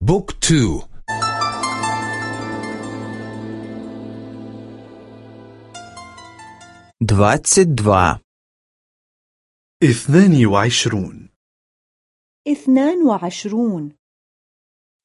بوك تو двадцять два اثنان وعشرون اثنان وعشرون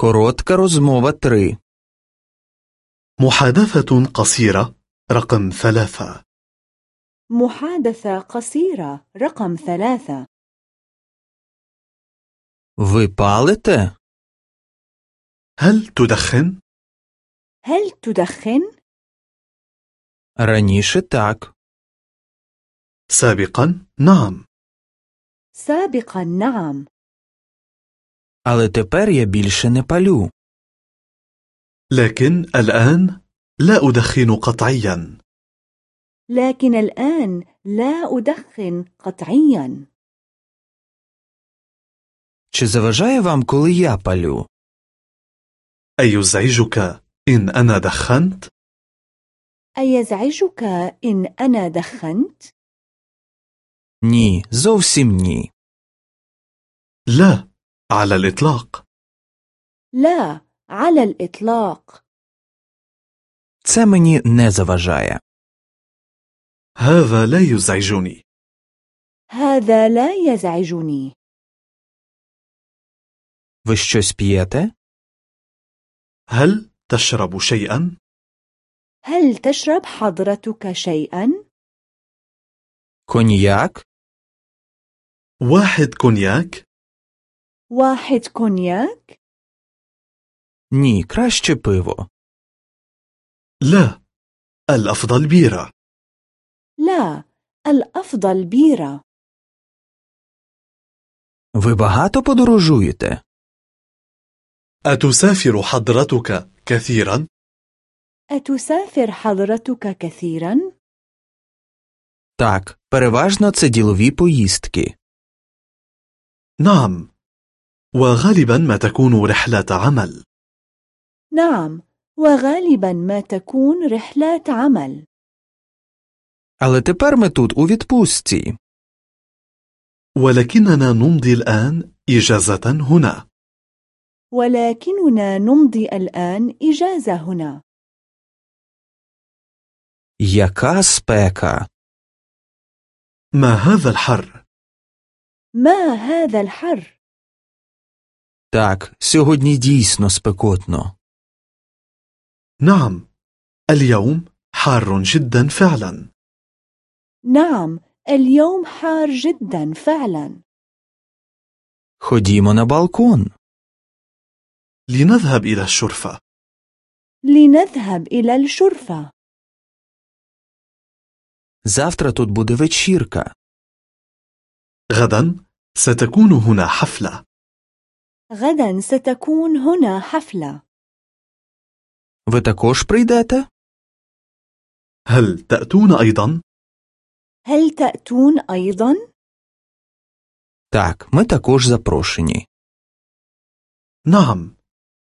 коротка розмова три محادثة قصيرة رقم ثلاثة محادثة قصيرة رقم ثلاثة Ви палите? هل تدخن؟ هل تدخن؟ Раніше так. سابقا نعم سابقا نعم Але тепер я більше не палю. لكن الآن لا أدخن قطعيا لكن الآن لا أدخن قطعيا Чи заважає вам, коли я палю? أيزعجك إن أنا دخنت؟ أيزعجك إن أنا دخنت؟ Ні, зовсім ні. لا على الإطلاق لا على الإطلاق Це мені не заважає. هذا لا يزعجني هذا لا يزعجني Ви щось п'єте? هل تشرب شيئا؟ هل تشرب حضرتك شيئا؟ Коньяк? واحد كونياك؟ واحد كونياك؟ Ні, краще пиво. لا الأفضل بيرة لا الأفضل بيرة Ви багато подорожуєте? أتسافر حضرتك كثيرا؟ أتسافر حضرتك كثيرا؟ Так, переважно це ділові поїздки. نعم وغالبا ما تكون رحلة عمل نعم وغالبا ما تكون رحلات عمل Але тепер ми тут у відпустці. ولكننا نمضي الآن إجازة هنا ولكننا نمضي الآن إجازة هنا Яка спека? ما هذا الحر؟ ما هذا الحر؟ Так, сьогодні дійсно спекотно. نعم اليوم حار جدا فعلا نعم اليوم حار جدا فعلا Ходімо на балкон. لنذهب إلى الشرفة لنذهب إلى الشرفة Завтра тут буде вечірка. غدا ستكون هنا حفلة غدا ستكون هنا حفلة Ви також прийдете? هل تأتون أيضا؟ هل تأتون أيضا؟ Так, ми також запрошені. نعم